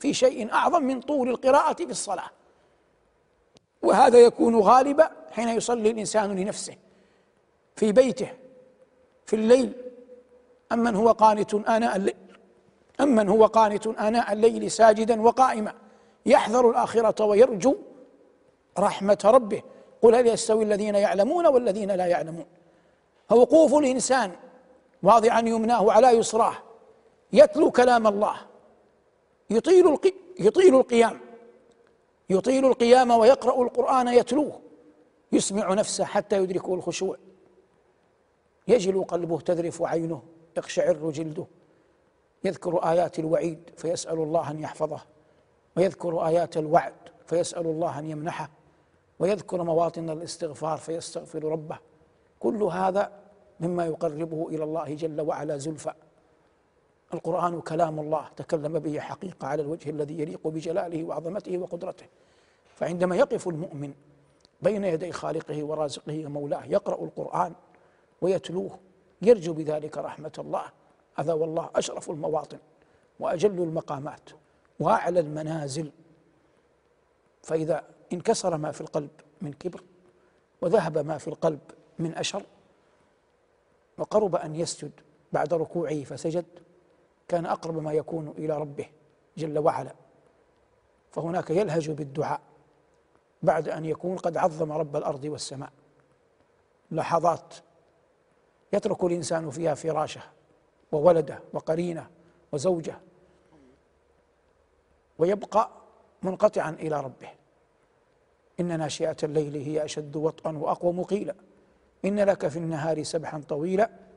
في شيء أعظم من طول القراءة في الصلاة. وهذا يكون غالبا حين يصلي الإنسان لنفسه في بيته في الليل. أمن هو قانت آناء الليل أمن هو قانت آناء الليل ساجدا وقائما. يحذر الآخرة ويرجو رحمة ربه. قل هل يستوي الذين يعلمون والذين لا يعلمون؟ فوقوف الإنسان واضعا يمناه على يسراه يتلو كلام الله. يطيل القي يطيل القيام. يطيل القيام ويقرأ القرآن يتلوه. يسمع نفسه حتى يدركه الخشوع. يجل قلبه تذرف عينه يقشعر جلده. يذكر آيات الوعيد فيسأل الله أن يحفظه. ويذكر آيات الوعد فيسأل الله أن يمنحه. ويذكر مواطن الاستغفار فيستغفر ربه. كل هذا مما يقربه إلى الله جل وعلا زلفى. القرآن كلام الله تكلم به حقيقة على الوجه الذي يليق بجلاله وعظمته وقدرته. فعندما يقف المؤمن بين يدي خالقه ورازقه ومولاه يقرأ القرآن ويتلوه يرجو بذلك رحمة الله. هذا والله أشرف المواطن وأجل المقامات وأعلى المنازل. فإذا انكسر ما في القلب من كبر وذهب ما في القلب من أشر وقرب أن يسجد بعد ركوعه فسجد كان أقرب ما يكون إلى ربه جل وعلا. فهناك يلهج بالدعاء بعد أن يكون قد عظم رب الأرض والسماء. لحظات يترك الإنسان فيها فراشة وولده وقرينة وزوجة ويبقى منقطعا إلى ربه. إن ناشئة الليل هي أشد وطئا وأقوم قيلا إن لك في النهار سبحا طويلا.